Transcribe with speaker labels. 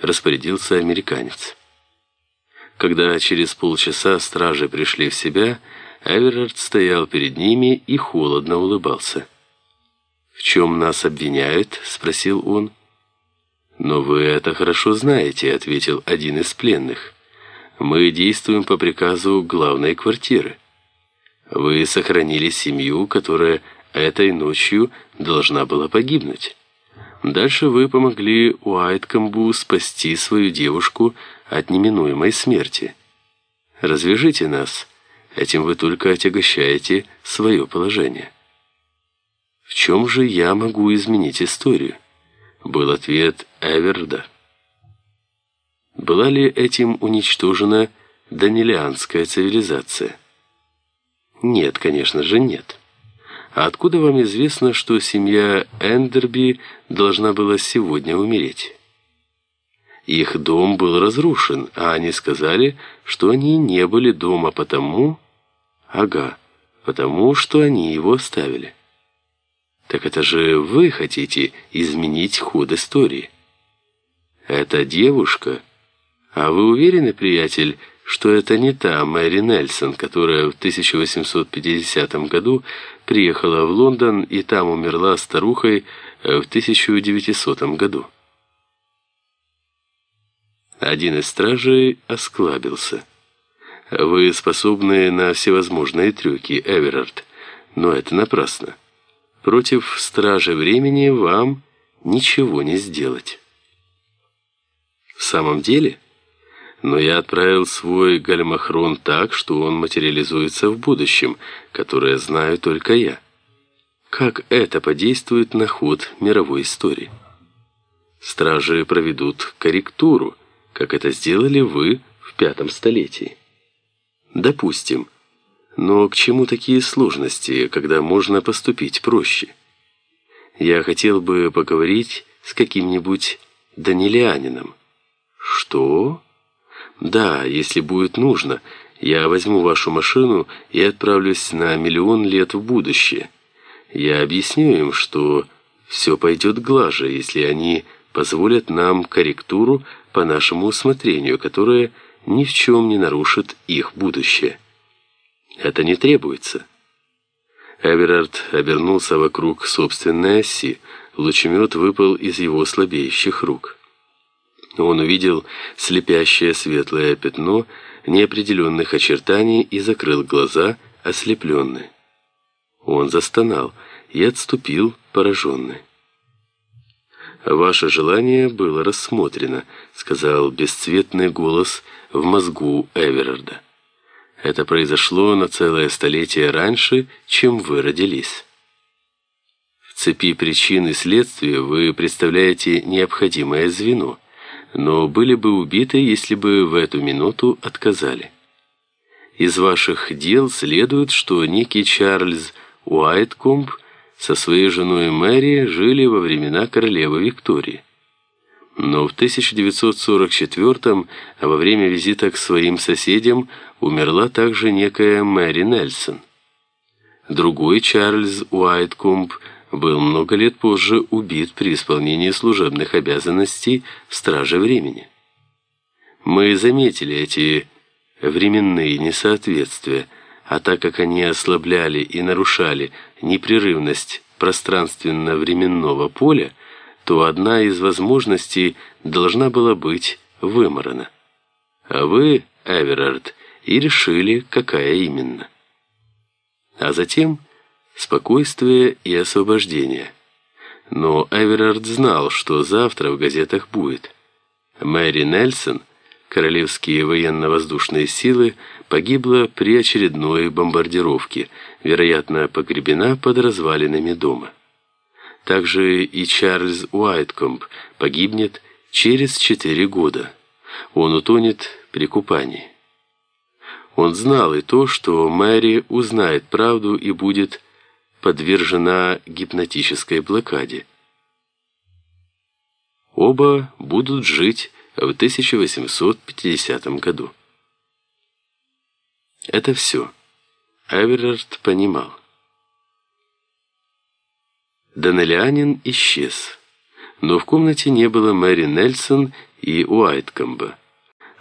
Speaker 1: распорядился американец. Когда через полчаса стражи пришли в себя, Эверард стоял перед ними и холодно улыбался. «В чем нас обвиняют?» — спросил он. «Но вы это хорошо знаете», — ответил один из пленных. «Мы действуем по приказу главной квартиры. Вы сохранили семью, которая этой ночью должна была погибнуть. Дальше вы помогли Уайткомбу спасти свою девушку от неминуемой смерти. Развяжите нас, этим вы только отягощаете свое положение». «В чем же я могу изменить историю?» Был ответ Эверда. Была ли этим уничтожена данилианская цивилизация? Нет, конечно же, нет. А откуда вам известно, что семья Эндерби должна была сегодня умереть? Их дом был разрушен, а они сказали, что они не были дома потому... Ага, потому что они его оставили. Так это же вы хотите изменить ход истории. Это девушка. А вы уверены, приятель, что это не та Мэри Нельсон, которая в 1850 году приехала в Лондон и там умерла старухой в 1900 году? Один из стражей осклабился. «Вы способны на всевозможные трюки, Эверард, но это напрасно. Против стражи времени вам ничего не сделать. В самом деле? Но я отправил свой гальмахрон так, что он материализуется в будущем, которое знаю только я. Как это подействует на ход мировой истории? Стражи проведут корректуру, как это сделали вы в пятом столетии. Допустим, но к чему такие сложности, когда можно поступить проще? Я хотел бы поговорить с каким-нибудь данилианином. Что? Да, если будет нужно, я возьму вашу машину и отправлюсь на миллион лет в будущее. Я объясню им, что все пойдет глаже, если они позволят нам корректуру по нашему усмотрению, которая ни в чем не нарушит их будущее. Это не требуется. Эверард обернулся вокруг собственной оси. Лучемет выпал из его слабеющих рук. Он увидел слепящее светлое пятно неопределенных очертаний и закрыл глаза, ослепленный. Он застонал и отступил, пораженный. «Ваше желание было рассмотрено», — сказал бесцветный голос в мозгу Эверарда. Это произошло на целое столетие раньше, чем вы родились. В цепи причин и следствия вы представляете необходимое звено, но были бы убиты, если бы в эту минуту отказали. Из ваших дел следует, что некий Чарльз Уайткомб со своей женой Мэри жили во времена королевы Виктории. Но в 1944 во время визита к своим соседям умерла также некая Мэри Нельсон. Другой Чарльз Уайткомб был много лет позже убит при исполнении служебных обязанностей в Страже Времени. Мы заметили эти временные несоответствия, а так как они ослабляли и нарушали непрерывность пространственно-временного поля, то одна из возможностей должна была быть выморана. А вы, Эверард, и решили, какая именно. А затем спокойствие и освобождение. Но Эверард знал, что завтра в газетах будет. Мэри Нельсон, королевские военно-воздушные силы, погибла при очередной бомбардировке, вероятно, погребена под развалинами дома. Также и Чарльз Уайткомб погибнет через четыре года. Он утонет при купании. Он знал и то, что Мэри узнает правду и будет подвержена гипнотической блокаде. Оба будут жить в 1850 году. Это все. Эверард понимал. Данелианин исчез. но в комнате не было Мэри Нельсон и Уайткомба.